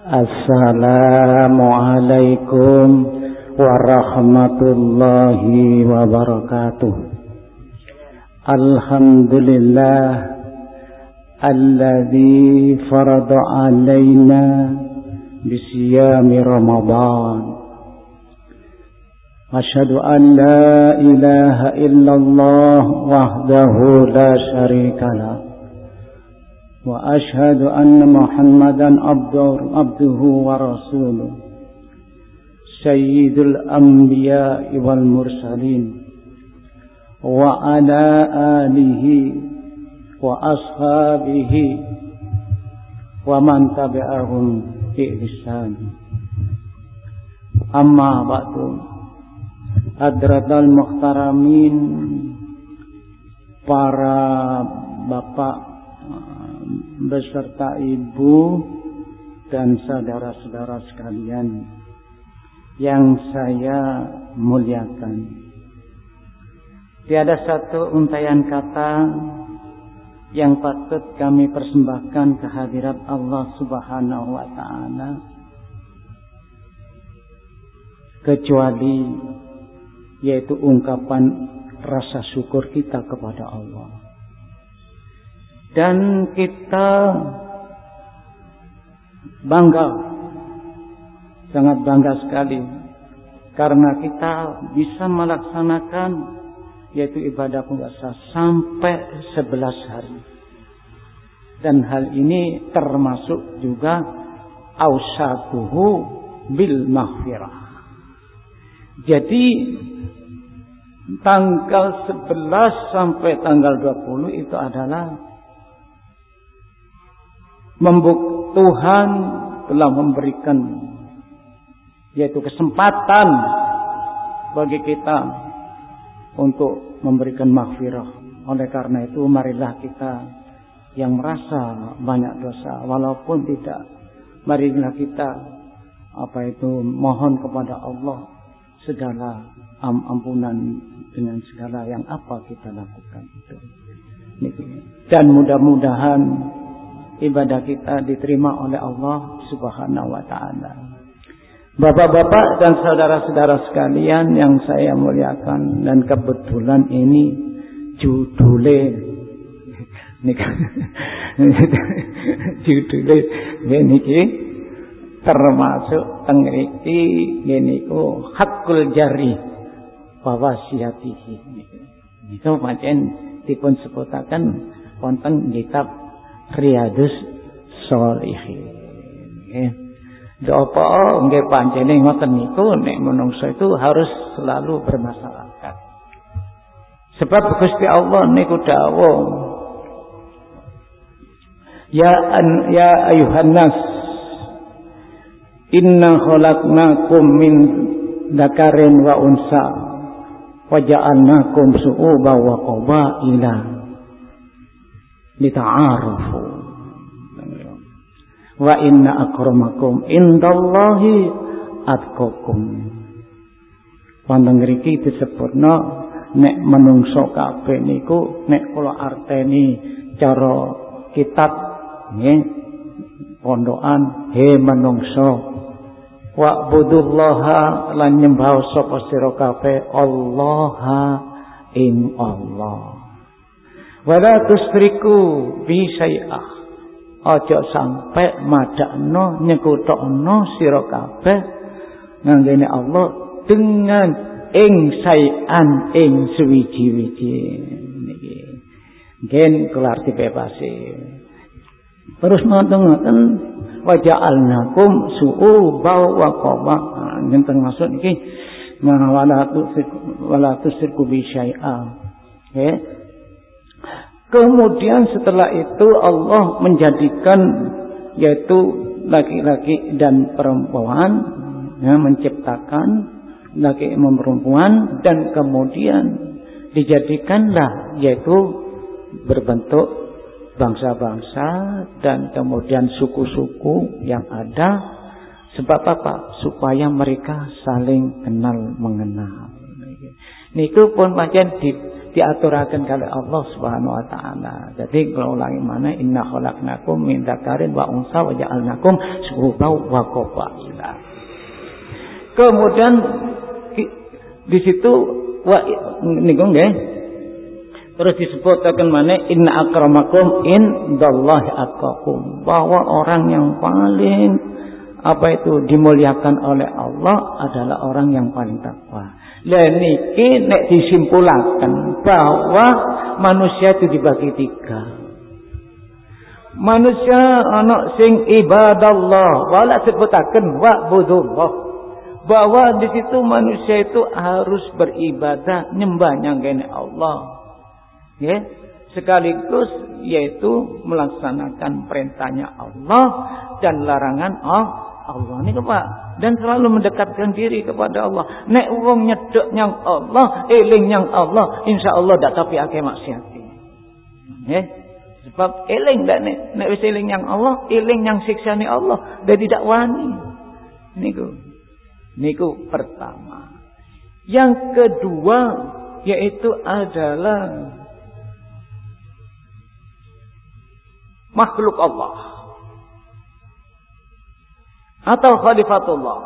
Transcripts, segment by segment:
Assalamualaikum warahmatullahi wabarakatuh. Alhamdulillah alladzi farada alaina bisiyami Ramadan. أشهد أن لا إله إلا الله وحده لا شريك له وأشهد أن محمدا عبده ورسوله. سيد الأنبياء والمرسلين. وعلى آله وأصحابه ومن تبعهم بإحسان. أما بعد Hadratal Mukhtaramin para bapak beserta ibu dan saudara-saudara sekalian yang saya muliakan. Tiada satu untayan kata yang patut kami persembahkan kehadirat Allah Subhanahu wa taala kecuali yaitu ungkapan rasa syukur kita kepada Allah. Dan kita bangga, sangat bangga sekali karena kita bisa melaksanakan yaitu ibadah puasa sampai 11 hari. Dan hal ini termasuk juga ausatuhu bil maghfirah. Jadi tanggal 11 sampai tanggal 20 itu adalah membuk Tuhan telah memberikan yaitu kesempatan bagi kita untuk memberikan maghfirah. Oleh karena itu marilah kita yang merasa banyak dosa walaupun tidak marilah kita apa itu mohon kepada Allah segala ampunan dengan segala yang apa kita lakukan itu. Dan mudah-mudahan ibadah kita diterima oleh Allah Subhanahu wa taala. Bapak-bapak dan saudara-saudara sekalian yang saya muliakan dan kebetulan ini judulnya judulnya ini termasuk tengriki niku hakul jari wasiatihi itu macam dipun sebutaken wonten kitab Riyadus Sholihin. Nggih. Apa nggih pancene ngoten niku nek menungso itu harus selalu bermasyarakat. Sebab Gusti Allah niku dawuh Ya an, ya ayuhan nas Inna khalaqnakum min dakarin wa unsa wa ja'alnakum su'uba wa qabaila lita'arufu. Wa inna akramakum indallahi atqakum. Wonten mriki disebutno nek menungso kabeh niku nek kula arteni cara kitab nggih pondokan he menungso. Wa budullaha lan nyembah sapa sira kabeh Allah ing Allah Wala tusriku bi syai'ah. Aja sampai madakno nyekutokno sira kabeh nganggene Allah dengan ing sai'an ing suwiji-wiji niki. Ngen kula arti bebasi. Terus ngoten-ngoten waja'alnakum su'uba wa qaba. Ngen termasuk niki tusriku wala tusriku bi syai'ah. Okay. Kemudian setelah itu Allah menjadikan yaitu laki-laki dan perempuan ya, menciptakan laki dan perempuan dan kemudian dijadikanlah yaitu berbentuk bangsa-bangsa dan kemudian suku-suku yang ada sebab apa? Supaya mereka saling kenal mengenal. Niku pun pancen di diaturaken kali Allah Subhanahu wa taala. Jadi kalau ulangi mana inna khalaqnakum min dzakarin wa unsa wa ja'alnakum syu'uban wa qabaila. Kemudian di situ wa niku nggih terus disebutkan mana inna akramakum indallahi atqakum bahwa orang yang paling apa itu dimuliakan oleh Allah adalah orang yang paling takwa. Lah niki nek disimpulkan bahwa manusia itu dibagi tiga. Manusia anak sing ibadallah wala sebutaken wa budullah. Bahwa di situ manusia itu harus beribadah nyembah nyangkene Allah. Ya, sekaligus yaitu melaksanakan perintahnya Allah dan larangan Allah Allah ini Pak dan selalu mendekatkan diri kepada Allah. Nek wong nyedek yang Allah, eling yang Allah, insya Allah tak tapi ake maksiat. Ya. Sebab eling dak nek nek wis eling yang Allah, eling yang siksane Allah dan tidak wani. Niku. Niku pertama. Yang kedua yaitu adalah makhluk Allah atau khalifatullah.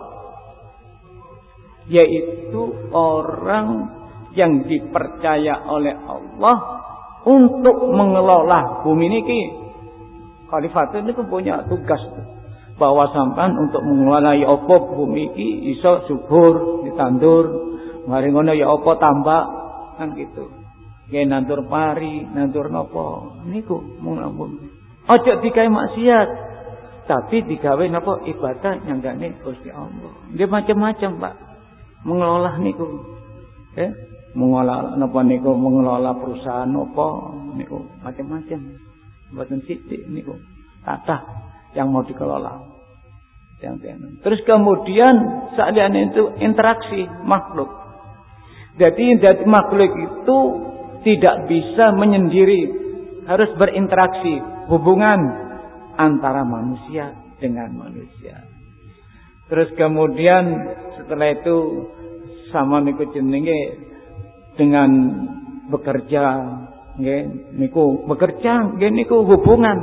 Yaitu orang yang dipercaya oleh Allah untuk mengelola bumi ini. Khalifat ini punya tugas bahwa sampan untuk mengelola ya apa bumi ini iso subur ditandur. Mari ngono ya apa tambak? Kan gitu. Kayak nandur pari nandur nopo? Niku mung ampun ojo dikai maksiat tapi digawe napa ibadah nyanggane Gusti Allah. Dia macam-macam, Pak. Mengelola niku. Eh, mengelola napa niku mengelola perusahaan apa niku macam-macam. Mboten sithik niku. Kata yang mau dikelola. Terus kemudian seadanya itu interaksi makhluk. Jadi dari makhluk itu tidak bisa menyendiri, harus berinteraksi, hubungan antara manusia dengan manusia. Terus kemudian setelah itu sama niku jenenge dengan bekerja nggih niku bekerja nggih niku hubungan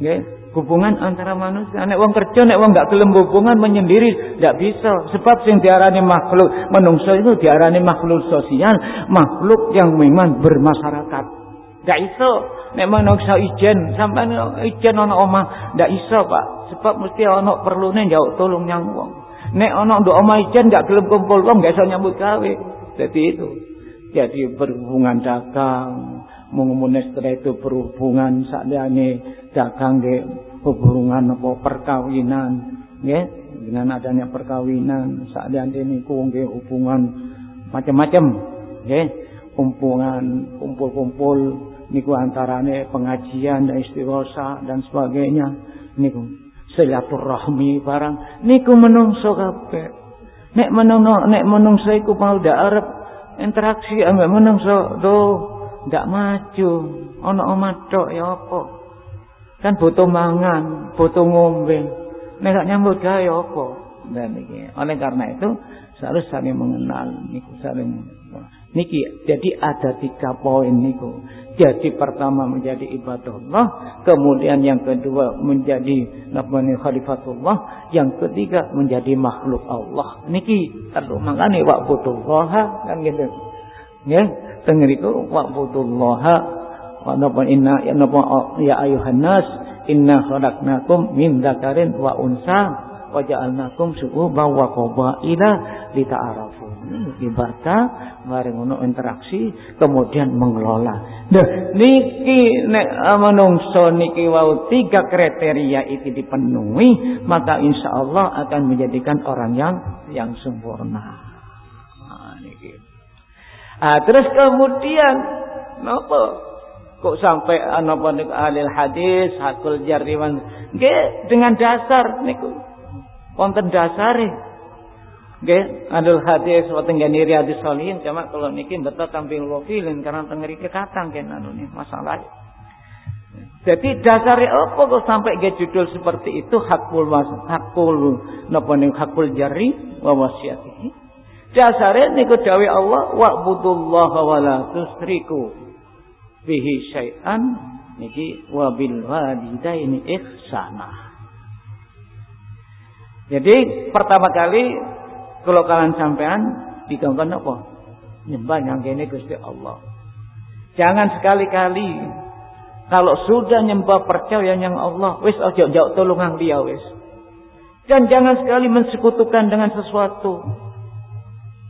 nggih hubungan antara manusia. Nek wong kerja nek wong gak gelem hubungan menyendiri ndak bisa. Sebab sing diarani makhluk menungso itu diarani makhluk sosial makhluk yang memang bermasyarakat ndak iso. Nek manungsa ijen sampean ijen ana omah ndak iso Pak. Sebab mesti ana perlune njauk tolong nyang wong. Nek ana nduk omah ijen ndak gelem kumpul wong gak iso nyambut gawe. Jadi itu. Jadi berhubungan dagang mengumumkan setelah itu berhubungan sakjane dagang nggih hubungan apa perkawinan nggih. Dengan adanya perkawinan sakjane niku nggih hubungan macam-macam nggih. Kumpulan kumpul-kumpul niku antarane pengajian dan istighosa dan sebagainya. Niku silaturahmi barang. Niku menungso kabeh. Nek menungso nek menungso iku mau dak arep interaksi ambek menungso. Do ndak maju. Ana omah tok ya apa? Kan butuh mangan butuh ngombe. Nek gak nyambut gawe apa? Dan iki. Oleh karena itu harus saling mengenal. Niku saling niki jadi ada tiga poin niku jadi pertama menjadi ibadah Allah, kemudian yang kedua menjadi namanya khalifatullah, yang ketiga menjadi makhluk Allah. Niki perlu mangane wa'budullah kan gitu. Ya, tengeriku wa'budullah wa napa inna ya napa ya ayuhan nas inna khalaqnakum min dzakarin wa unsa wa ja'alnakum syu'uban wa qabaila lita'arafu ibadah mari ngono interaksi kemudian mengelola. Nah niki nek menungso niki wau tiga kriteria itu dipenuhi maka insya Allah akan menjadikan orang yang yang sempurna. Nah, niki. Ah, terus kemudian napa? Kok sampai napa niku alil hadis hakul jariman nggih dengan dasar niku wonten dasare Nggih, adul hadis wa tenggani riyadhis sholihin cuma kalau niki betul tampil wafilin karena tengeri katang kan anu nih masalah. Jadi dasarnya apa kok sampai ke judul seperti itu hakul was hakul napa ning hakul jari wa wasiatihi. Dasare niku dawuh Allah wa la tusriku bihi syai'an niki wa bil walidaini ihsana. Jadi pertama kali kalau kalian sampean dikongkon apa? Nyembah yang kene Gusti Allah. Jangan sekali-kali kalau sudah nyembah percaya yang Allah, wis aja jauh tolongan dia wis. Dan jangan sekali mensekutukan dengan sesuatu.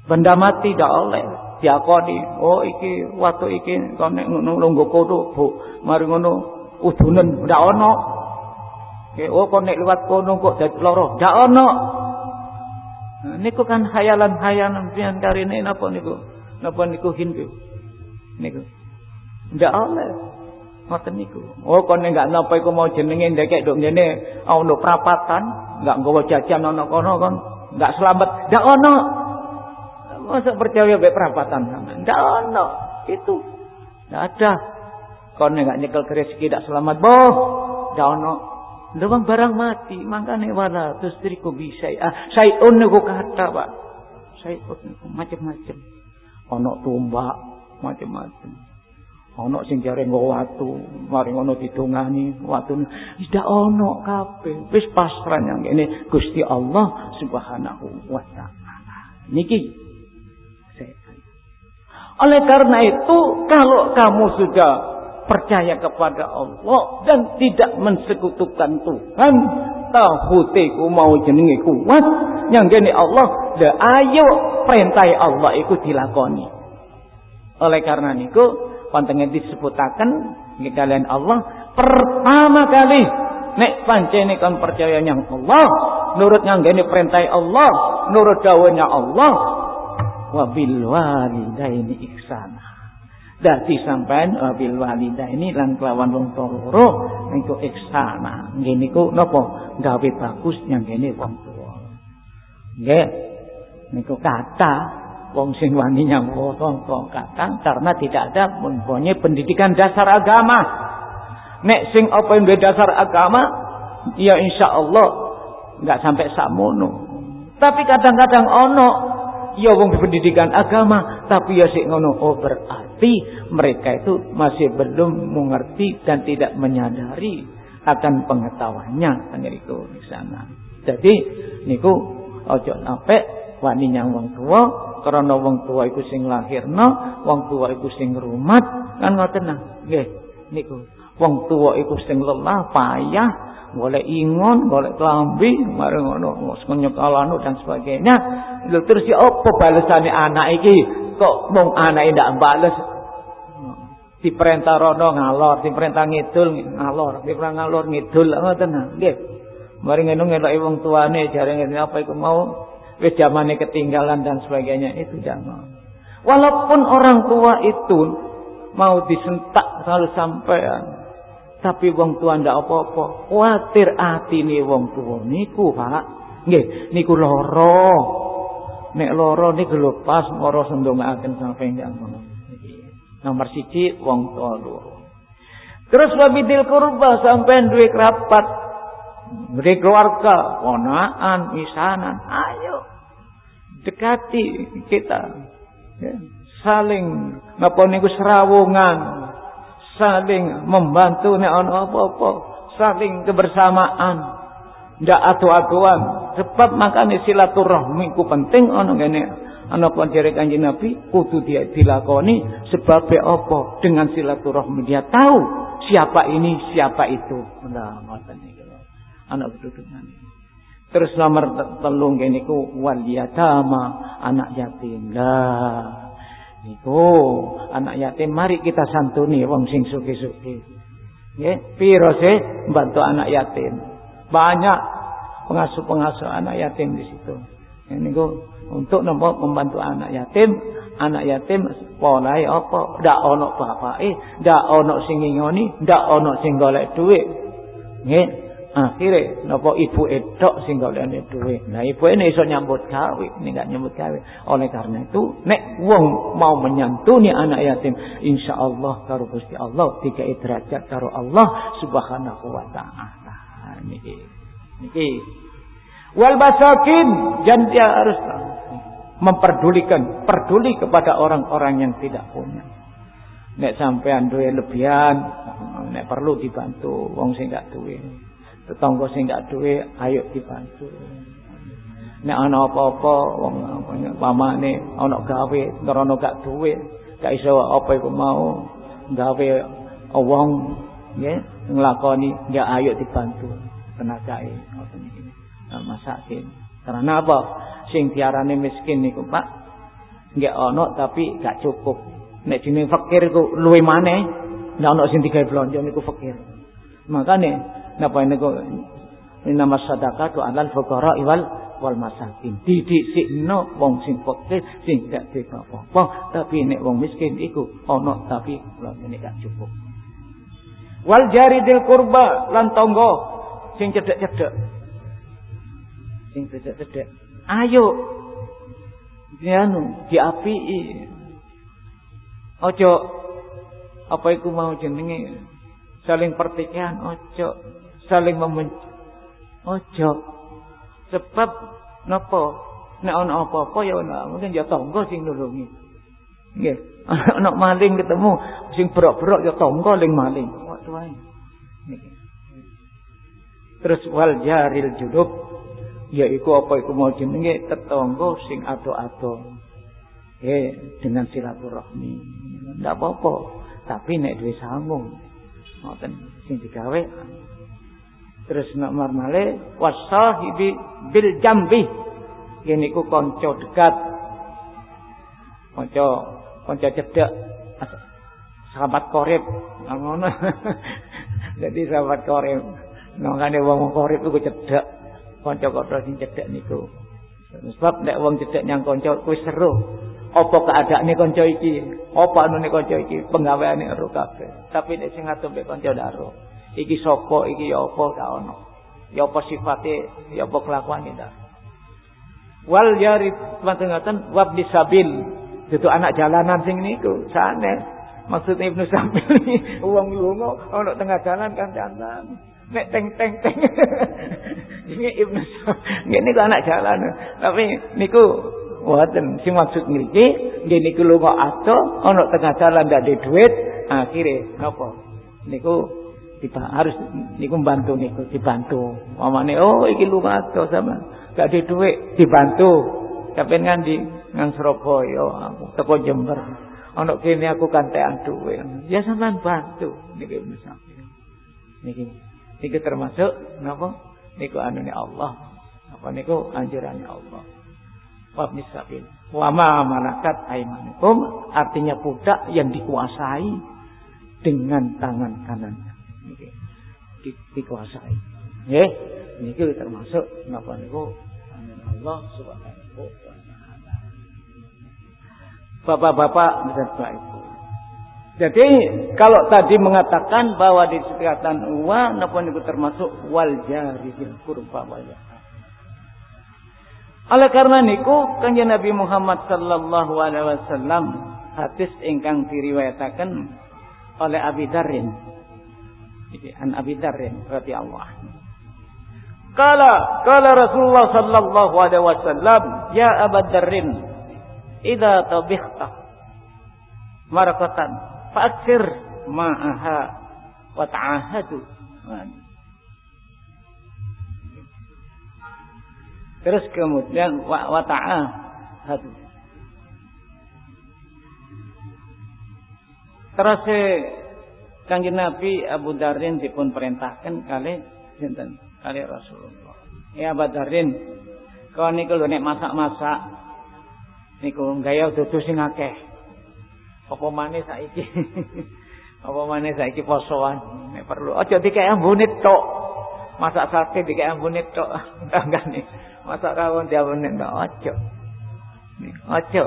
Benda mati tidak oleh diakoni. Oh iki waktu iki kau nek ngono lungguh kono, Bu. Mari ngono udunen ndak ono. oh kau nek liwat kono kok dadi lara. Ndak ono. Niku kan hayalan-hayalan pian karine napa niku? Napa niku Hindu? Niku. Ndak oleh. Ngoten niku. Oh kon enggak napa iku mau jenenge ndekek nduk ngene ono prapatan, enggak nggawa jajan ono kono kon, enggak selamat. Ndak ono. Masa percaya mbek perapatan sama? Ndak ono. Itu. Ndak ada. Kon enggak nyekel rezeki ndak selamat, boh. Ndak ono. Lewang barang mati, makane wala terus diriku bisa. Ah, sayun niku kata, Pak. Sayun niku macam-macam. Ono tumbak, macam-macam. Ono sing jare nggo watu, mari ngono didongani watu. Tidak ono kabeh. Wis pasrah yang ini Gusti Allah Subhanahu wa taala. Niki oleh karena itu kalau kamu sudah percaya kepada Allah dan tidak mensekutukan Tuhan, tahutiku mau jenenge kuat, yang gini Allah, de ayo perintah Allah itu dilakoni. Oleh karena niku Pantengen disebutaken nggih kalian Allah pertama kali nek pancene kon percaya yang Allah, nurut nganggene perintah Allah, nurut dawuhnya Allah, wa bil walidaini ihsana. Dadi sampean wabil walidaini lan kelawan wong loro niku ihsana. Nggih niku napa? Gawe bagus nyangene wong tuwa. Nggih. Niku kata wong sing wani nyangka kakang karena tidak ada mempunyai pendidikan dasar agama. Nek sing apa yang dasar agama, ya insya Allah nggak sampai samono. Tapi kadang-kadang ono ya wong pendidikan agama, tapi ya sik ngono. Oh berarti mereka itu masih belum mengerti dan tidak menyadari akan pengetahuannya kan itu di sana. Jadi niku ojo sampai wani nyang wong tua karena wong tua iku sing lahirna, wong tua iku sing rumat, kan ngoten nah. Nggih, niku. Wong tua iku sing lelah, payah, golek ingon, golek klambi, mari ngono, nyekalanu dan sebagainya. Lho terus ya apa balesane anak iki? Kok mung anake ndak bales? Diperintah rono ngalor, diperintah ngidul ngalor, diperintah ngalor ngidul ngoten nah. Nggih. Mari ngono ngeloki wong tuane jare ngene apa iku mau wis zamane ketinggalan dan sebagainya itu jangan. Walaupun orang tua itu mau disentak selalu sampean, tapi wong tua ndak apa-apa. Kuatir atine wong tua niku, Pak. Nggih, niku loro. Nek loro niku lho pas mara sendongaaken sampeyan jangan. Nomor siji wong tua. Terus wabidil kurba sampean duwe kerabat dari keluarga, ponaan, misanan, ayo dekati kita. Ya. Saling napa niku serawungan, saling membantu nek ana apa-apa, saling kebersamaan. Ndak atu-atuan, sebab makane silaturahmi ku penting. Ana pun jare Kanjeng Nabi kudu dia dilakoni sebab apa? Dengan silaturahmi dia tahu siapa ini, siapa itu. Nah, ngoten anak keturunan. Terus nomor telung niku wal yatama, anak yatim. Lah niku anak yatim mari kita santuni wong sing suki-suki. Nggih, piro sih bantu anak yatim. Banyak pengasuh-pengasuh anak yatim di situ. Niku untuk nopo membantu anak yatim, anak yatim polai apa? Ndak ono bapake, ndak ono sing ngingoni, ndak ono sing golek dhuwit. Nggih, akhirnya napa ibu edok sing golekane dhuwit. Nah, ibu ini iso nyambut gawe, ini enggak nyambut gawe. Oleh karena itu, nek wong mau menyantuni anak yatim, insyaallah karo Gusti Allah tiga derajat karo Allah Subhanahu wa taala. Niki. Niki. Wal basakin dan dia harus memperdulikan, peduli kepada orang-orang yang tidak punya. Nek sampean duwe lebihan, nek perlu dibantu wong sing gak duwe. Tetangga sing gak duwe, ayo dibantu. Nek ana apa-apa wong pamane ana gawe, ngrono gak duwe, gak iso apa iku mau gawe wong nggih nglakoni, ya ayo dibantu tenagae. Masakin. Karena apa? Sing diarani miskin niku, Pak, nggak ono tapi gak cukup. Nek jeneng fakir iku luwe maneh, nek ono sing digawe blonjo niku fakir. Makane napa niku nama sedekah tu alal fuqara wal wal masakin. Didhisikno wong sing fakir sing gak duwe apa tapi nek wong miskin iku ono tapi blonjone gak cukup. Wal jari dil kurba lan tangga sing cedek-cedek sing cedek-cedek. Ayo. Dianu, diapii. Ojo apa iku mau jenenge saling pertikaian ojo, saling membenci. Ojo. Sebab napa? Nek ana apa-apa ya ana mungkin ya tangga sing nulungi. Nggih. Ana maling ketemu sing berok-berok ya tangga ling maling. Waktu wae. Terus wal jaril judub yaiku apa iku mau jenenge tetangga sing ado-ado. Eh dengan silaturahmi. Ndak apa-apa, tapi nek duwe sambung. Ngoten sing digawe. Terus nak marmale wasahibi bil jambi. Yen iku kanca dekat kanca kanca cedhak. Sahabat korib. Ngono. Jadi sahabat korib. Nangane wong korib iku cedhak kanca-kanca sing cedhek niku. Sebab nek wong cedhek nyang kanca kuwi seru. Apa keadaane kanca iki? Apa anune kanca iki? Penggaweane ero kabeh. Tapi nek sing ngatur mek kanca ndaro. Iki sapa iki ya apa gak ono. Ya apa sifate, ya apa kelakuane ndak. Wal yari teman-teman wab disabil. Itu anak jalanan sing niku sanes. Maksudnya Ibnu Sabil wong lunga ana tengah jalan kan jantan. Nek teng teng teng. Ini Ibnu Nggih niku anak jalan. Tapi niku wonten sing maksud niki nggih niku lunga ato ana tengah jalan ndak duit, akhire napa? Niku tiba harus niku bantu niku dibantu. Mamane oh iki lunga ato sama gak ada duit dibantu. Kapan ngandi nang Surabaya aku teko Jember. Ana kene aku kantean duit. Ya sampean bantu niki Ibnu Niki niki termasuk napa? niku anune Allah. Apa niku anjurannya Allah. Wa misabil. Wa ma malakat aimanukum artinya budak yang dikuasai dengan tangan kanannya. Niki di, dikuasai. Nggih, niki termasuk napa niku anune Allah Subhanahu wa taala. Bapak-bapak dan Ibu. Jadi kalau tadi mengatakan bahwa di sekatan uang napa niku termasuk wal jari bil qurba wal Oleh karena niku kanjeng Nabi Muhammad sallallahu alaihi wasallam hadis ingkang diriwayataken oleh Abi Dzarrin. Iki an Abi Dzarrin radhiyallahu anhu. Kala kala Rasulullah sallallahu alaihi wasallam ya Abu Dzarrin idza tabikhta marakatan Fakir ma'aha wa ta'ahadu. Terus kemudian wa, wa ta'ahadu. Terus Kanjeng Nabi Abu Darin dipun perintahkan kali sinten kali Rasulullah. Ya Abu Darin, kau niku lho nek masak-masak niku gaya dudu sing akeh. Apa maneh saiki? Apa maneh saiki posoan? Nek perlu aja dikek ambune tok. Masak sate dikek ambune tok. Enggak nih. Masak rawon diambune tok aja. Aja.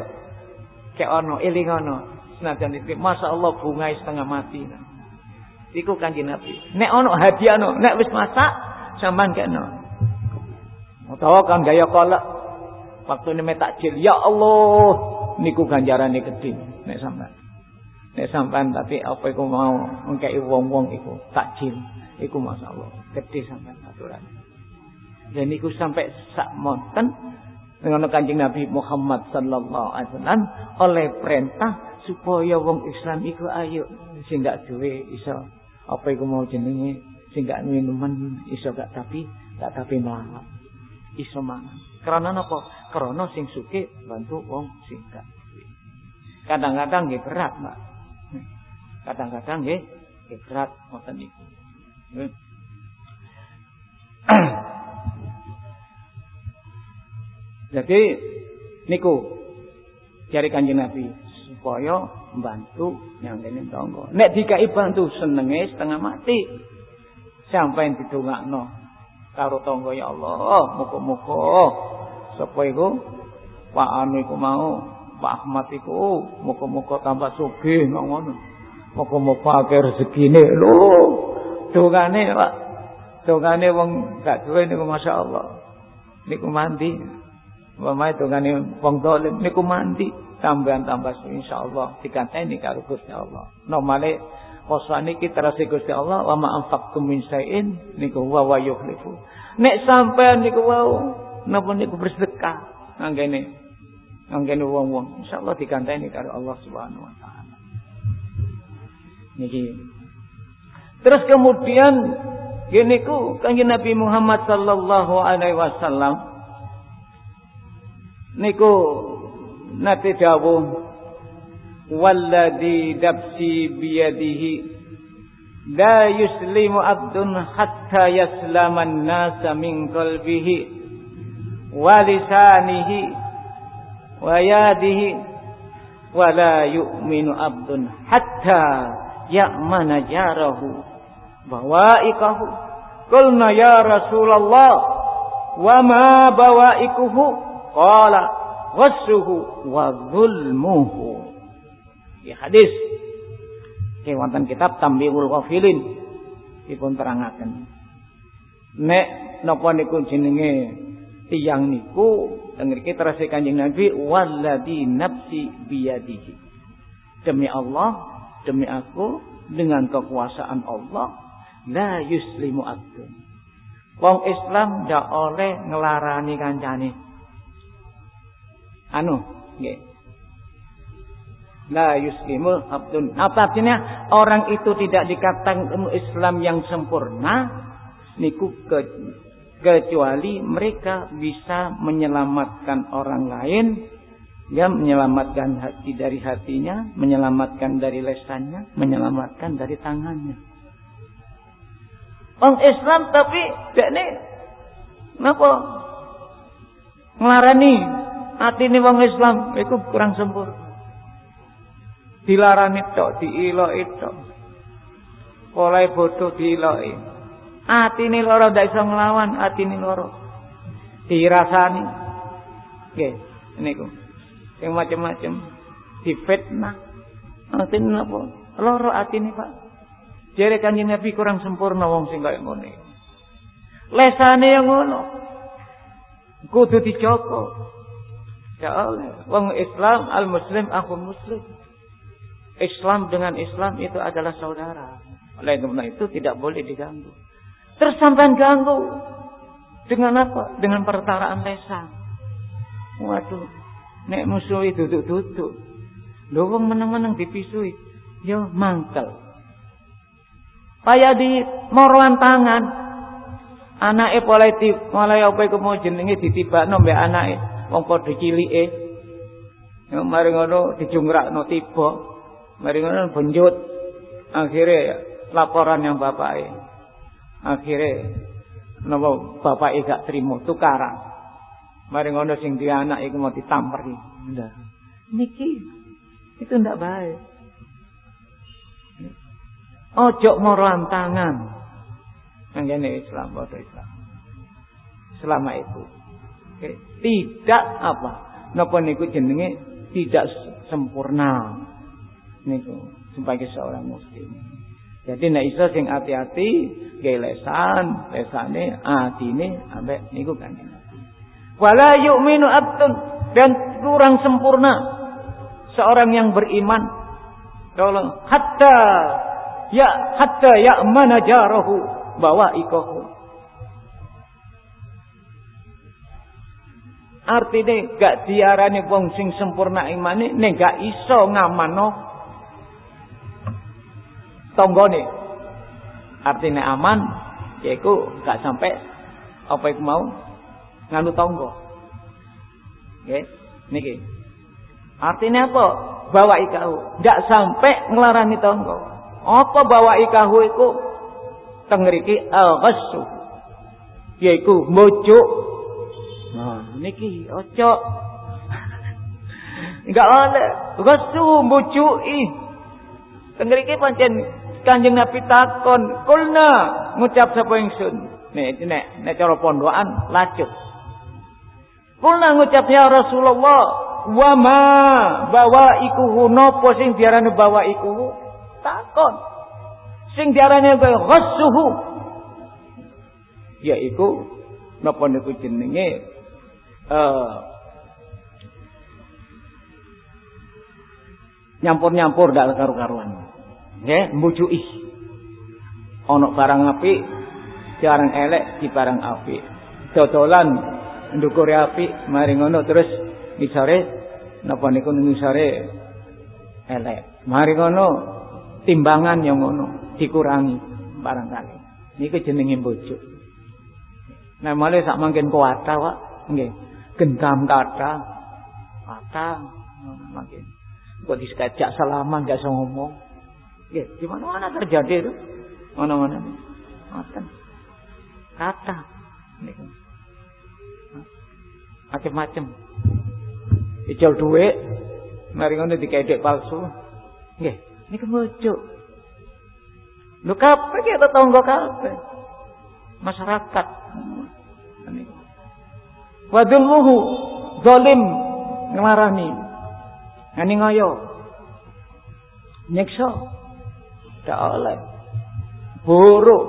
Kek ono eling ono. Senajan masa Allah bunga setengah mati. Iku kanjeng Nabi. Nek ono hadiah ono, nek wis masak sampean kena. Utawa kan gaya kolak. Waktu ini takjil, ya Allah, niku ganjarane gedhe nek sampean. Nek sampean tapi apa iku mau ngkei wong-wong iku? Takjil, iku masyaallah. Gedhe sampean aturan. Dan niku sampai sak monten dengan kanjeng Nabi Muhammad sallallahu alaihi wasallam oleh perintah supaya wong Islam iku ayo sing gak duwe iso. Apa iku mau jenenge? Sing gak minuman iso gak tapi gak tapi melawan iso mangan. Karena apa karena sing suke bantu wong sing gak kadang-kadang nggih berat Mbak. Kadang-kadang nggih berat ngoten niku. Jadi niku cari kanjeng Nabi supaya membantu yang ini tonggo. Nek dikai bantu senenge setengah mati. Sampai didongakno karo tonggo ya Allah, muga-muga sapa Pak Anu iku mau Pak Ahmad iku muga-muga tambah sugih ngono. Muga-muga akeh rezekine lho. Dongane Pak. Dongane wong gak duwe niku masyaallah. Niku mandi. Itu kan wong dolim niku mandi tambahan tambah insyaallah dikanteni karo Gusti Allah. Normale poso niki terus Gusti Allah wa ma anfaqtum min syai'in niku wa wa yukhlifu. Nek sampean niku wau napa niku bersedekah anggene anggene wong-wong insyaallah dikanteni karo Allah Subhanahu wa taala. Niki. Terus kemudian gini ku kanjeng Nabi Muhammad sallallahu alaihi wasallam niku nate dawuh walladhi dabsi biyadihi la yuslimu abdun hatta yaslama an-nasa min qalbihi wa lisanihi wa yadihi wa la yu'minu abdun hatta ya'mana jarahu bawaikahu qulna ya rasulullah wa ma bawaikuhu Qala ghassuhu wa zulmuhu. Di hadis Ki wonten kitab Tambihul Ghafilin dipun terangaken. Nek napa niku jenenge tiyang niku teng mriki terus Kanjeng Nabi walladzi nafsi biyadihi. Demi Allah, demi aku dengan kekuasaan Allah la yuslimu abdun. Wong Islam ndak oleh ngelarani kancane anu nggih la yuslimu abdun apa artinya orang itu tidak dikatakan Islam yang sempurna niku ke, kecuali mereka bisa menyelamatkan orang lain ya menyelamatkan hati dari hatinya menyelamatkan dari lesannya menyelamatkan dari tangannya orang Islam tapi ini napa ngelarani ini wong Islam itu kurang sempurna. Dilarani tok, diiloki tok. Oleh bodoh diiloki. Ini loro ndak iso nglawan, ini loro. Dirasani. Nggih, niku. Sing macam-macam difitnah. Napa? Loro ini Pak. Jere kanjeng Nabi kurang sempurna wong sing kaya ngono. Lesane yang ngono. Kudu dijogo. Ya Allah, wong Islam al Muslim aku Muslim. Islam dengan Islam itu adalah saudara. Oleh karena itu tidak boleh diganggu. Terus sampai ganggu dengan apa? Dengan pertaraan lesan. Waduh, nek musuh itu duduk-duduk. Lho wong meneng-meneng dipisui, yo mangkel. Paya di moroan tangan. Anake mulai mulai apa iku mau jenenge ditibakno mbek anake wong padha cilike ya mari ngono dijungrakno tiba mari ngono benjut akhirnya laporan yang bapake akhirnya napa bapake gak trimo tukaran. Mari ngono sing di anak iku mau ditamperi. Ndak. Niki itu ndak baik. Ojo moro tangan. Yang Islam bodoh Islam. Selama itu. Tidak apa? Napa niku jenenge tidak sempurna. Niku sebagai seorang muslim. Jadi nek iso sing hati-hati gawe lesan, lesane atine ambek niku kan. Wala yu'minu abdun dan kurang sempurna seorang yang beriman. Tolong hatta ya hatta ya mana jarahu bawa ikohu Artine gak diarani wong sing sempurna imane nek gak iso ngamano tanggane. Artine aman yaiku gak sampai apa iku mau nganu tangga. Nggih, niki. Artinya apa? Bawa ikahu. Gak sampai ngelarani tangga. Apa bawa ikahu iku? Tengriki al-ghassu. Yaiku mojuk. Nah, niki ojo. Enggak oleh. Ghassu mojuki. Tengriki pancen Kanjeng Nabi takon, "Kulna ngucap sapa ingsun?" Nek nek nek cara pondokan lacut. Kulna ngucap ya Rasulullah, "Wa ma bawa iku napa sing diarani bawa iku?" Takon. Sing diarani ghassuhu. Yaiku napa niku jenenge uh, nyampur-nyampur dak karu-karuan. Nggih, mbujuki. Ana barang apik, barang elek di barang apik. Dodolan ndukure apik, mari ngono terus ngisore napa niku ngisore elek. Mari ngono timbangan yang ngono dikurangi barangkali. Niku jenenge mbujuk. Nah, malah sak mangken kuwata, Pak. Nggih. Gendam kata. Kata makin. Kok disekajak salaman gak iso ngomong. Ya, di mana-mana terjadi itu. Mana-mana. Ngoten. Kata. Macam-macam. Ijol duit. Mari ngono dikedek palsu. Nggih, niku mujuk. Lho kabeh ki tetangga kabeh. Masyarakat. Wadulmuhu zalim ngelarani. Ngani ngoyo. Nyekso Gak oleh. Buruk.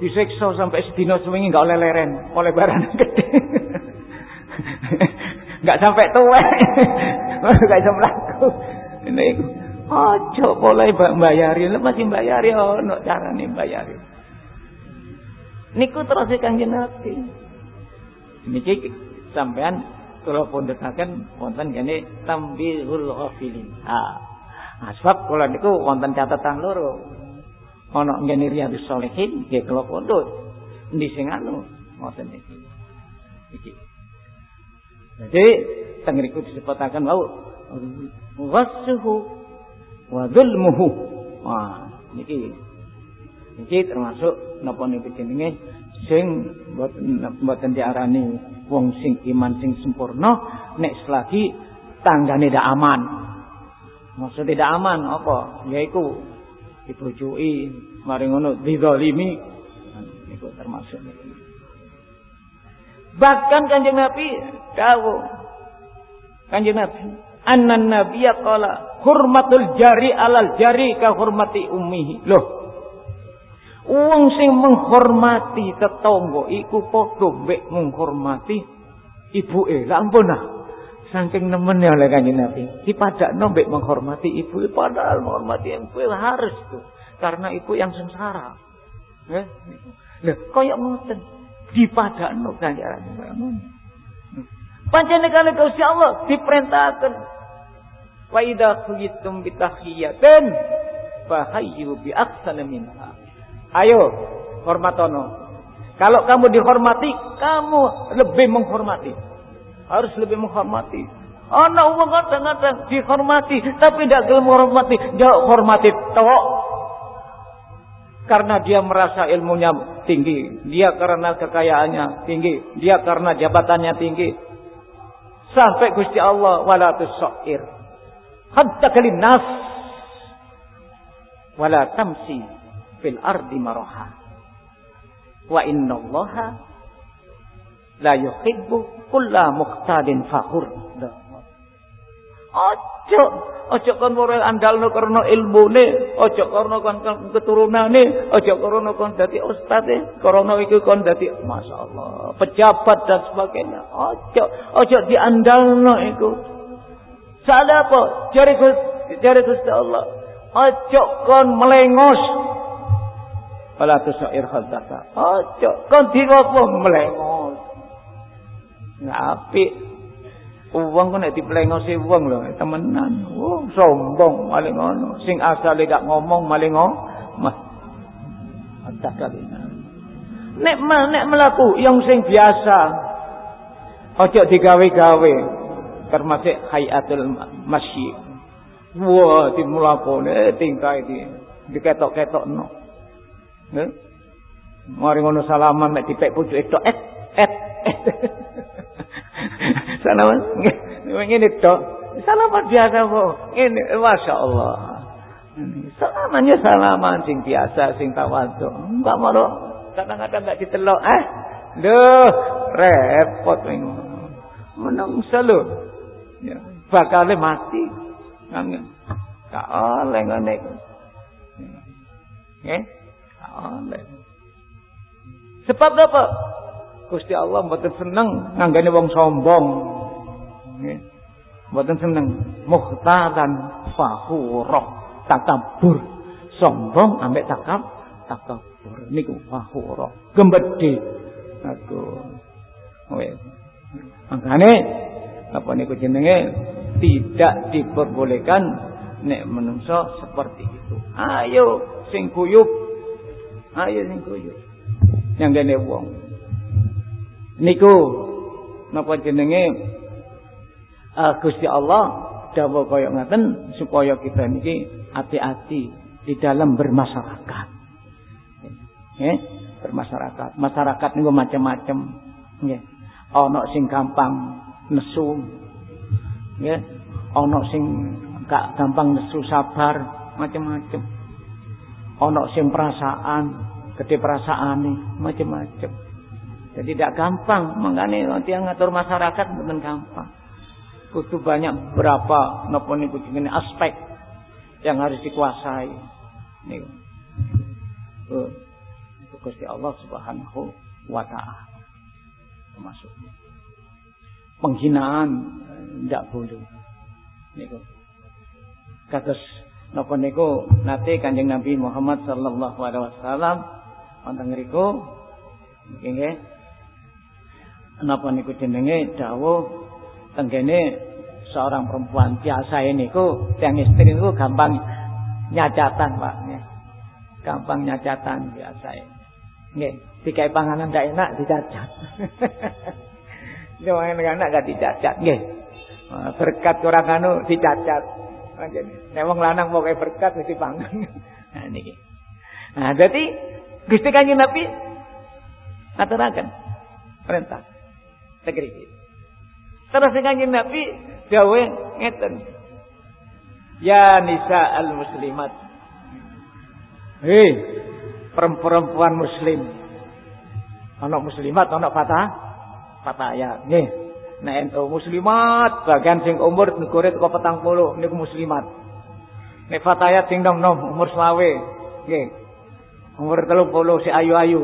Disiksa sampai sedina sewengi gak oleh leren. Oleh barang gede. gak sampai tua. gak bisa melaku. Ini Ojo boleh bayari. Masih bayari. Oh, no cara nih bayari. Niku terus kanjeng Nabi. Niki sampean kalau pun dekakan wonten kene tambihul ghafilin. Ah. Nah, sebab kula niku wonten catatan loro. Ana ngene riyadhus sholihin nggih kula pundhut. Endi sing anu ngoten iki. Iki. Jadi tengriku disebutaken wau wassuhu wa dzulmuhu. Wah, niki niki termasuk napa niku jenenge sing mboten diarani wong sing iman sing sempurna nek selagi tanggane ndak aman. Maksud tidak aman apa? Yaiku dibujui, mari ngono dizalimi. Niku termasuk Bahkan Kanjeng Nabi dawuh Kanjeng Nabi annan nabiyya qala hurmatul jari alal jari ka hurmati ummihi. Loh. Wong sing menghormati tetangga iku padha mbek menghormati ibuke. Lah ampun nah. Saking nemennya oleh kanjeng Nabi. Dipadak nombek menghormati ibu. Padahal menghormati ibu harus tuh. Karena ibu yang sengsara. Ya. Nah, koyok ngoten. Dipadak no ganjaran. Pancene kali Gusti Allah diperintahkan. Wa idza khuyitum bi tahiyatin fahayyu bi minha. Ayo, hormatono. Kalau kamu dihormati, kamu lebih menghormati harus lebih menghormati. Anak umum kadang-kadang dihormati, tapi tidak gelem menghormati. Dia hormati tok. Karena dia merasa ilmunya tinggi. Dia karena kekayaannya tinggi. Dia karena jabatannya tinggi. Sampai Gusti Allah wala tusair. Hatta kalin nas. Wala tamsi fil ardi maraha. Wa inna allaha la yuhibbu kulla muqtadin fakhur. Ojo, ojo kon ora andalno karena ilmune, ojo karena kon keturunane, ojo karena kon dadi ustaze, karena iku kon dadi masyaallah, pejabat dan sebagainya. Ojo, ojo diandalno iku. Salah apa? Jari jari Gusti Allah. Ojo kon melengos. Wala tusair khaddaka. Ojo kon diwopo melengos. Apik Uang kok nek diplengosi wong lho, temenan. Oh, sombong maling ngono. Sing asale gak ngomong maling ngomong. Ada kali. Nek nek melaku yang sing biasa. Ojo digawe-gawe. Termasuk hayatul masyi. Wah, dimulakone tingkah iki. Diketok-ketok no. Mari ngono salaman nek dipek pucuk itu et et. salaman ngene tok. Salaman biasa kok. Ini Masya Allah. Salamannya salaman sing biasa sing tawadhu. Enggak mau kadang-kadang enggak ditelok eh. Duh, repot ngono. Menungsa lho. Ya, bakal mati. Nggak Gak oleh ngene. Nggih? Gak oleh. Sebab apa? Gusti Allah mboten seneng nganggane wong sombong. Nggih. Mboten seneng muhtadan fakhura takabur. Sombong ambek takab takabur niku fakhura. Gembedhe. Aduh. Wes. Makane apa niku jenenge tidak diperbolehkan nek menungso seperti itu. Ayo sing guyub. Ayo sing guyub yang gene wong. Niku napa jenenge Gusti Allah dawuh kaya ngaten supaya kita niki hati-hati di dalam bermasyarakat. Nggih, bermasyarakat. Masyarakat niku macam-macam. Nggih. Ana sing gampang nesu. Nggih. Ana sing gak gampang nesu sabar, macam-macam. Ana sing perasaan, gede perasaan nih macam-macam jadi tidak gampang mengenai yang ngatur masyarakat bukan gampang kudu banyak berapa nopo niku ini aspek yang harus dikuasai. Nih uh, itu Gusti Allah Subhanahu wa taala. Termasuk. Penghinaan tidak boleh. Niku. Kados napa niku nate Kanjeng Nabi Muhammad sallallahu alaihi wasallam wonten ngriku nggih. Napa niku jenenge? Dawuh tenggene seorang perempuan biasa ini ku yang istri itu gampang nyacatan Pak. Nggih gampang nyacatan biasa ini. Dikai panganan ndak enak dicacat. Jangan enak gak dicacat. Nggih. Berkat kurang anu dicacat. Nek wong lanang pokoke berkat mesti pangan nah niki. Nah jadi Gusti Kanjeng Nabi aturaken perintah negeri Terus Kanjeng Nabi dawuh ngeten. Ya nisa al muslimat. Hei, perempuan muslim. Anak muslimat, anak patah, patah ya. Nih, nek muslimat, bagian sing umur negore teko 40 niku muslimat. Nek fatayat sing nom-nom umur 20. Nggih, Umur puluh si ayu-ayu.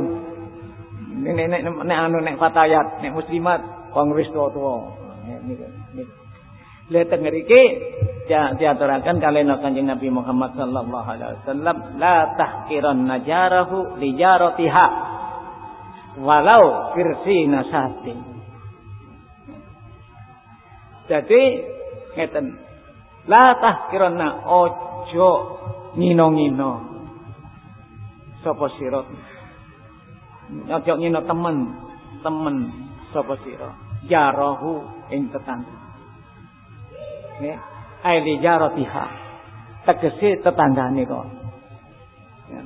Nek nek nek anu nek fatayat, nek muslimat wong wis tuwa-tuwa. Lihat ngeriki diaturakan kalian kanjeng Nabi Muhammad sallallahu alaihi wasallam la tahkiran najarahu li jaratiha walau firsi nasatin. Jadi ngeten la tahkiranna ojo ngino-ngino. Sapa sira aja nyina temen temen sapa sira jarahu ing tetangga nggih. Ai li jaratiha tegese tetanggane kok. Ya.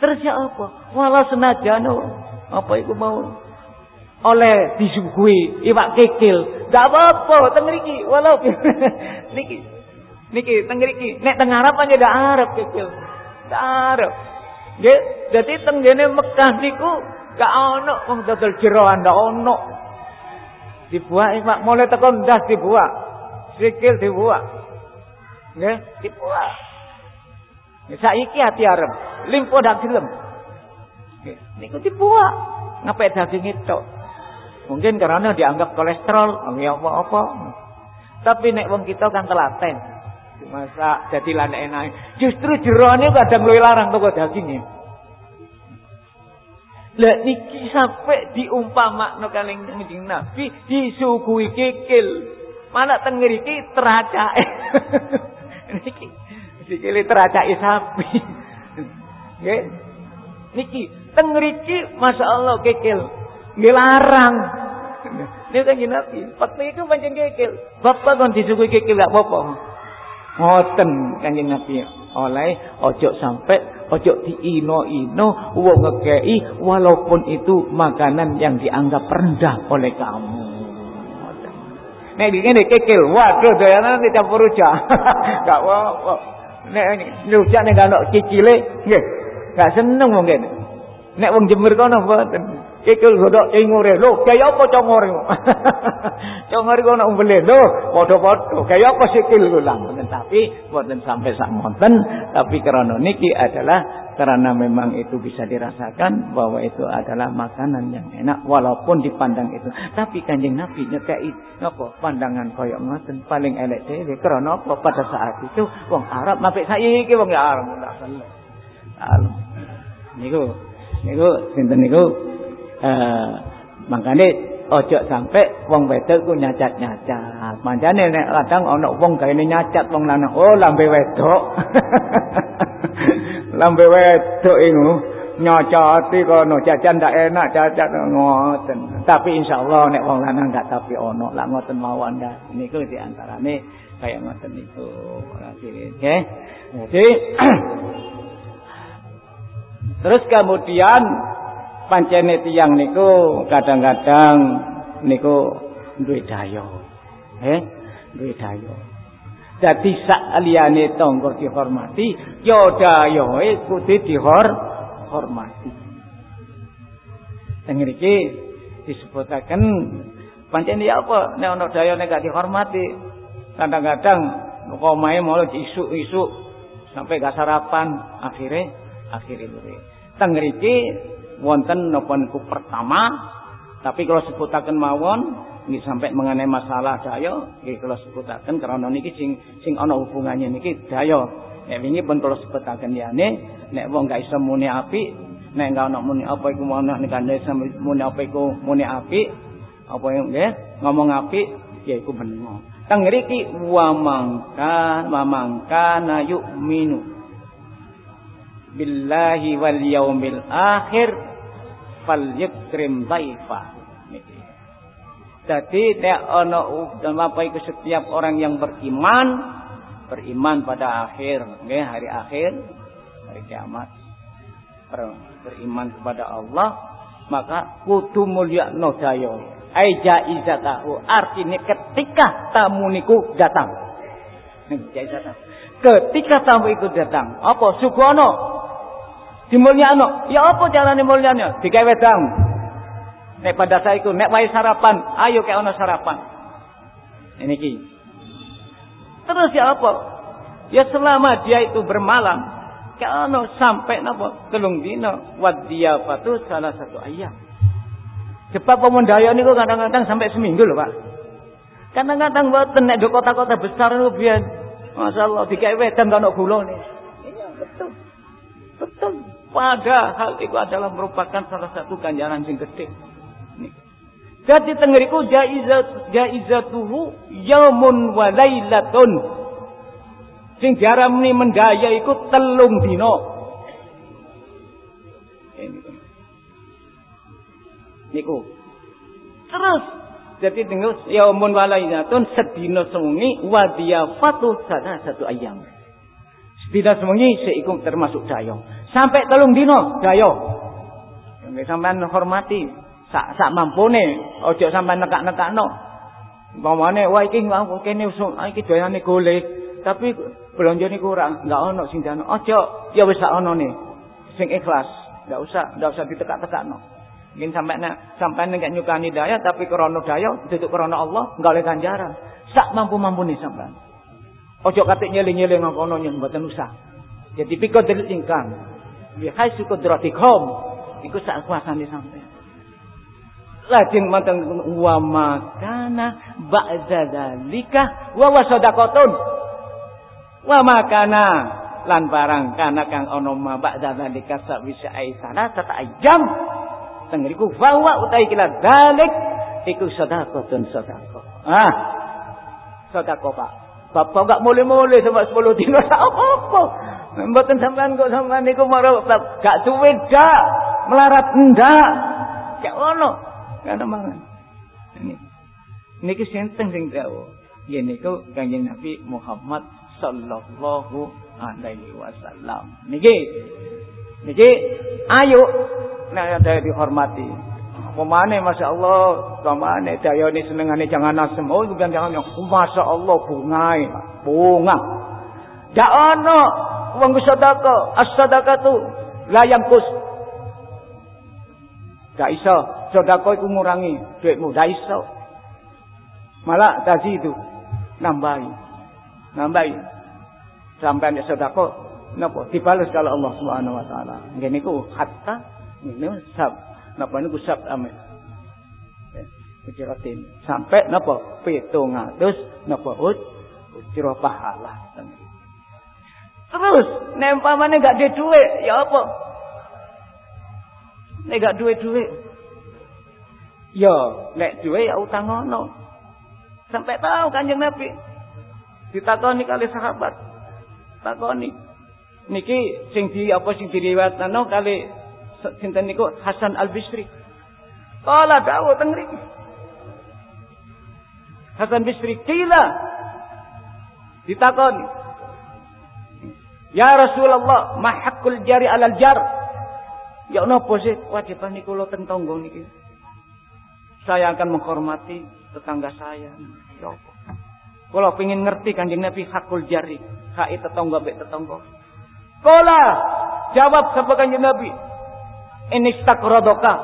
terus ya apa? Wala senajan apa iku mau? Oleh disuguhi iwak kikil. Ndak apa-apa teng mriki walau niki niki teng mriki. Nek teng Arab aja ndak Arab kikil. Ndak Arab Nggih, dadi tenggene Mekah niku gak ono wong dodol jeroan ndak ono. Dibuak Pak, mulai teko ndas dibuak. Sikil. Nggih, dibuak. Nggih, saiki hati arep, limpo dak gelem. Nggih, niku dibuak. Ngapain daging itu? Mungkin karena dianggap kolesterol, ya apa-apa. Tapi nek wong kita kan telaten dimasak jadi lan enak. Justru jerone kadang luwih larang toko dagingnya. Lah niki sampai diumpamakno kaleng Kanjeng Nabi disuguhi kikil. Malah teng mriki teracake. niki sikile teracake sapi. Nggih. Niki teng mriki masyaallah kekil. Nggih larang. Ini kan Nabi. Waktu itu pancen kekil. Bapak kon disuguhi kekil gak apa-apa. Ngoten kanjeng Nabi. Oleh ojo sampai ojo diino-ino wong ngekei walaupun itu makanan yang dianggap rendah oleh kamu. Nek ngene kekil, waduh doyanan dicampur rujak. Gak apa-apa. Nek rujak nek ana nggih. Gak seneng wong kene. Nek wong Jember kono mboten. Kikil godok cingure. Lho, kaya apa congore? congore kok nak umbele. Lho, padha-padha. Kaya apa sikil? Tapi mboten sampai sak monten, tapi karena niki adalah karena memang itu bisa dirasakan bahwa itu adalah makanan yang enak walaupun dipandang itu. Tapi Kanjeng Nabi nyekei napa pandangan koyok ngoten paling elek dhewe karena apa pada saat itu wong Arab mapik saiki wong Arab ndak seneng. Niku niku sinten niku Eh, makanya ojo sampai wong wedok ku nyacat-nyacat. Manjane nek kadang ana wong gaene nyacat wong lanang, oh lambe wedok. lambe wedok iku nyocoti kono jajan ndak enak cacat ngoten. Tapi insyaallah nek wong lanang gak tapi ono lak ngoten mawon dah. Niku di antarane kaya ngoten niku. Oke. Jadi Terus kemudian pancene tiyang niku kadang-kadang niku duwe daya. Eh, duwe daya. Dadi sak liyane tangga dihormati, ya dayae kudu dihor hormati. Teng mriki disebutaken pancen ya apa nek ana daya nek gak dihormati. Kadang-kadang komae malah isuk-isuk sampai gak sarapan akhirnya akhirnya Teng mriki wonten napa niku pertama tapi kalau sebutaken mawon nggih sampai mengenai masalah daya nggih kalau sebutaken karena niki sing sing ana hubungannya niki daya nek wingi pun kalau sebutaken liyane nek wong gak iso muni api nek gak ana muni apa iku mau nek gak muni apa iku muni api apa nggih ngomong api ya iku bener teng mriki wa mangka wa mangka na yu'minu billahi wal yaumil akhir fal yukrim dhaifa jadi nek ana apa iku setiap orang yang beriman beriman pada akhir nggih hari akhir hari kiamat beriman kepada Allah maka kudu mulya no dayo ai jaizatahu artinya ketika tamu niku datang. Ketika tamu itu datang apa sugono Dimulyakno. Ya apa carane mulyane? Digawe wedang. Nek pada saiku nek wae sarapan, ayo kek ana sarapan. Ini ki. Terus ya apa? Ya selama dia itu bermalam, kek ana sampai napa? Telung dina wadiyafatu salah satu ayam. Sebab pemundaya niku kadang-kadang sampai seminggu loh, Pak. Kadang-kadang mboten nek kota-kota besar niku biyen Masyaallah digawe wedang gak ono gulane. Iya, betul. Betul. Padahal itu adalah merupakan salah satu ganjaran sing gede. Jadi tengeriku jaizat jaizatuhu yaumun wa lailatun. Sing diarani mendaya iku telung dina. Niku. Terus jadi tengok yaumun wa lailatun sedina sewengi wa diyafatu satu ayam. Sedina sewengi seiku termasuk dayong. Sampai telung dino dayo. Sampean hormati sak sak mampune, aja sampean nekak-nekakno. Umpamane wah iki kene iki doyane golek, tapi belanja kurang, enggak ono sing dano. Aja ya wis sak onone. Sing ikhlas, enggak usah, enggak usah ditekak-tekakno. Mungkin sampai nak sampai nek nyukani daya tapi krono daya duduk krono Allah enggak oleh ganjaran. Sak mampu-mampu nih sampean. Ojo katik nyeling-nyeling ngono yen mboten usah. Jadi pikir delik ingkang bihaisu qudratikum iku sak kuasane sampean. Lajeng manten wa makana ba'da dzalika wa wasadaqatun wa makana lan barang kana kang ana ma ba'da dzalika sawise aisana tata ayam tengriku wa wa utai kila dalik iku sadaqatun sadaqah. Ah sedekah Pak. Bapak enggak boleh-boleh sampai 10 dino apa-apa. Mboten sampean kok sampean niku marah gak duwe gak melarat ndak. Kayak ono. Kan mangan. Ini. Niki sinten sing dawuh? Ya niku Kanjeng Nabi Muhammad sallallahu alaihi wasallam. Niki. Niki ayo nek ada dihormati. Pemane Masya Allah Pemane daya ini jangan asem Oh bukan jangan Masya Allah bungai Bunga Gak ono wong sedekah, as-sedekah tu layang kus. Gak iso, sedekah iku ngurangi duitmu, gak iso. Malah tadi itu nambahi. Nambahi. Sampai sedekah napa dibalas kalau Allah Subhanahu wa taala. Ngene hatta ini sab napa niku sab ame. Ujratin sampai napa 700 napa ut ujrah pahala. Terus, nek umpamane gak ada duit, ya apa? Nek gak duit-duit. Ya, nek duit ya utang ngono. Sampai tahu Kanjeng Nabi. Ditakoni kali sahabat. Takoni. Niki sing di apa sing diriwayatno kali sinten niku Hasan Al-Bisri. Kala dawu teng. Hasan Bisri kila ditakoni Ya Rasulullah, mahakul jari alal jar. Ya napa sih kewajiban niku kula teng niki? Saya akan menghormati tetangga saya. Ya apa? Kula pengen ngerti Kanjeng Nabi hakul jari, hak tetangga mbek tetangga. Kala jawab Kanjeng Nabi? Ini stakrodoka.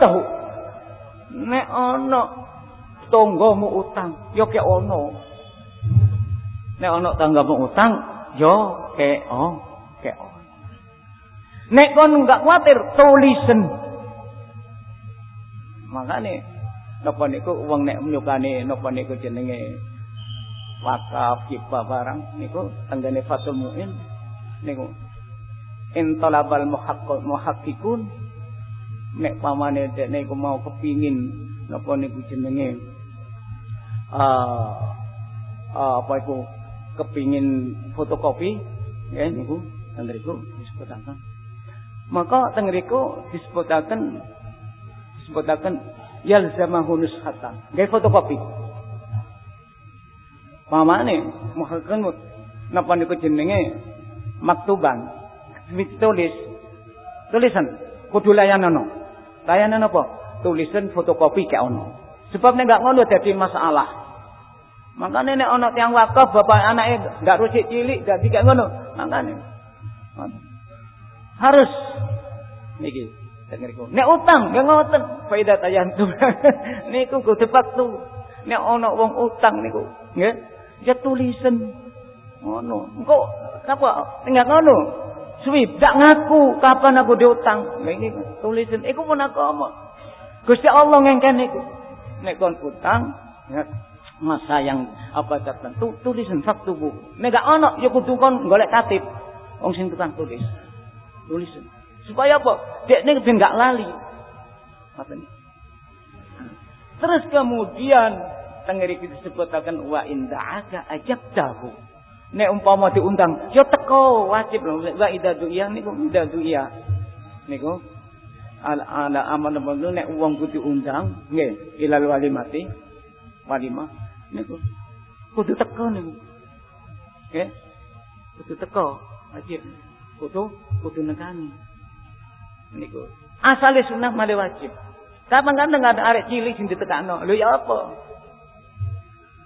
tahu. Nek ana tanggamu utang, ya ke ono. Nek ana tanggamu utang, yo keo, keo. Nek kon enggak kuatir, tulisen. Makane napa niku wong nek nyukani napa niku jenenge wakaf kipa barang niku tanggane fatul muin niku in talabal muhaqqiqun. Nek pamane dek niku mau kepingin napa niku jenenge? Uh, uh, apa iku? Kepingin fotokopi ya niku tengeriku disebutaken maka tengeriku disebutaken disebutaken yalzamahu nushatan gawe fotokopi. Pamane muhakan napa niku jenenge? Maktuban tulis tulisan kudu layanano layanan apa tulisan fotokopi kayak ono sebab nek gak ngono dadi masalah Makanya nek ana tiang wakaf bapak anake gak rusik cilik gak dikek ngono. Makanya harus niki tengeriku. Nek utang gak ngoten faedah tayantum. niku kudu waktu. Nek ana wong utang niku, nggih. Ya tulisan ngono. Engko apa? Enggak ngono. Suwi gak ngaku kapan aku diutang. Lha iki tulisan iku pun aku omong. Gusti Allah ngengken niku. Nek kon utang, masa yang apa tertentu tulisan sak tubuh. Mega ono ya kudu kon golek katib. Wong sing tukang tulis. Tulisan. Supaya apa? Dek ning ben gak lali. Apa Terus kemudian tengeri kita sebutakan wa inda'aka ajabtahu. Nek umpama diundang, ya teko wajib lho. Wa idza du'iya niku idza du'iya. Niku ala ala amal nek wong kudu undang nggih ilal walimati walimah niku kudu teko niku. Nggih. Kudu teko wajib. Kudu kudu nekani. Niku. Asale sunah male wajib. Kapan-kapan nggak ada arek cilik sing ditekakno. Lho ya apa?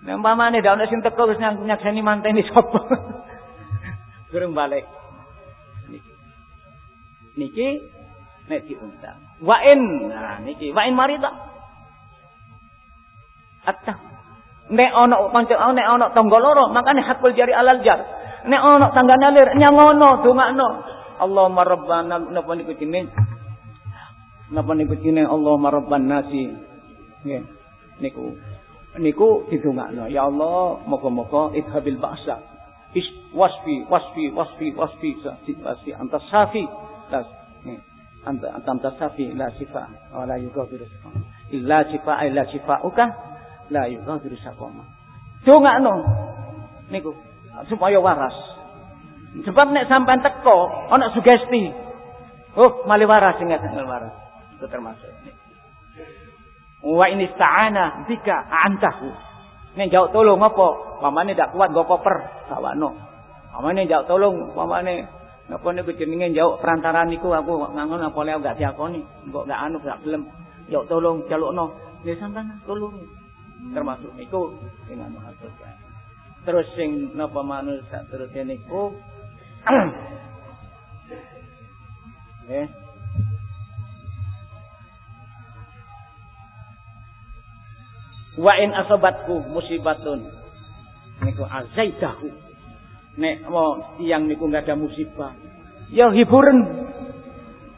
Nek umpamane ndak ana sing teko wis nyakseni manteni sapa. Durung balik. Niki. Niki nek diundang. Wa in, nah niki, wa in marida. Atta Nek ana kanca nek ana tangga loro, makane hakul jari alal jar. Nek ana tanggane lir nyangono dongakno. Allahumma rabbana napa niku jeneng? Napa niku jeneng Allahumma rabban nasi. Nggih. Niku niku didongakno. Ya Allah, moga-moga idhabil ba'sa. Is wasfi wasfi wasfi wasfi wasfi antas safi. Tas. Anta anta safi la sifa wala yughfiru. Illa sifa illa sifauka la yughadiru saqama. Dongakno niku supaya waras. Sebab nek sampean teko ana sugesti. Oh, mali waras sing waras. Itu termasuk. Wa ini sta'ana bika antahu. Nek jauh tolong apa? Pamane ndak kuat nggo koper, sawano. Pamane jauh tolong, pamane napa niku jenenge jauh perantaraan niku aku ngangon apa le gak diakoni, kok gak anu gak gelem. Jauh tolong jalukno. Ya sampean tolong. Termasuk niku sing anu hasilkan. Terus sing napa manut sak terusé niku eh Wa in asabatku musibatun niku azaitahu. Nek mau tiang niku enggak ada musibah. Ya hiburan.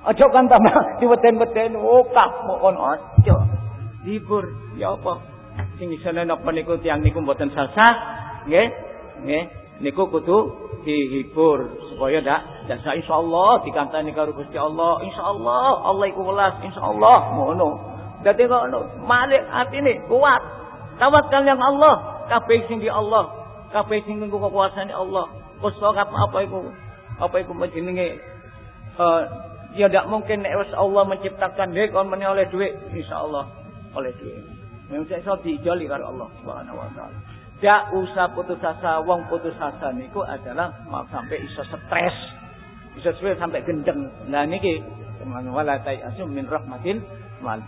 Aja kan tambah diweden-weden oh kapok kon aja. Hibur. Ya apa? Sing isane napa niku tiang niku mboten sasah nggih nggih niku kudu dihibur supaya ndak jasa insyaallah dikantani karo Gusti Allah insyaallah Allah iku welas insyaallah ngono dadi ngono malik atine kuat tawakal yang Allah kabeh sing di Allah kabeh sing nggo kekuasaan Allah kusto apa iku apa iku jenenge uh, ya tidak mungkin nek Allah menciptakan dia kon oleh duit insyaallah oleh duit memang saya iso diijoli karo Allah Subhanahu wa taala tidak usah putus asa. Wong putus asa niku adalah mau sampai iso stres. Iso stres sampai gendeng. Nah niki wala asum min rahmatin mal.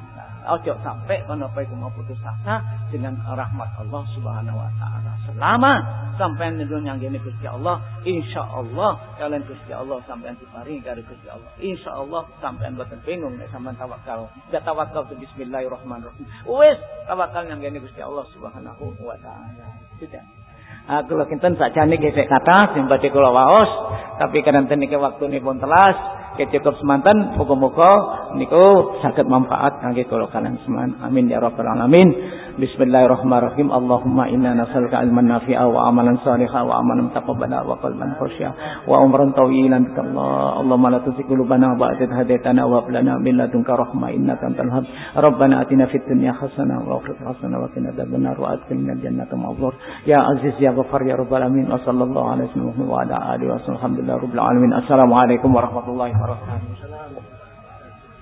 Ojo sampai kono iku mau putus asa dengan rahmat Allah Subhanahu wa taala. Selama sampai nidun yang gini Gusti Allah, insya Allah kalian Gusti Allah sampai diparingi dari Gusti Allah. Insya Allah sampai boten bingung nek sampean tawakal. Ya tawakal tu bismillahirrahmanirrahim. Wes tawakal yang gini Gusti Allah Subhanahu wa taala. Sudah. Aku lagi kinten sakjane gesek kata sing badhe kula waos, tapi kadang niki pun telas cukup semanten muga-muga niku saged manfaat kangge kula kalian seman amin ya rabbal alamin bismillahirrahmanirrahim. Allahumma inna nas'aluka ilman nafi'a wa amalan salihan wa amalan taqabbala wa qalban khashya wa umran tawilan. Allah Allahumma la tuzigh qulubana ba'da idh hadaytana wa hab lana min ladunka rahmah innaka antal wahhab rabbana atina fid dunya hasanah wa akhirati hasanah wa qina adzabannar wa adkhilna jannata ma'zur. Ya aziz ya ghafar ya rabbal alamin. Wa sallallahu alaihi wa sallam wa ala alihi wa sahbihi alhamdulillah rabbil alamin. Assalamu alaikum warahmatullahi wabarakatuh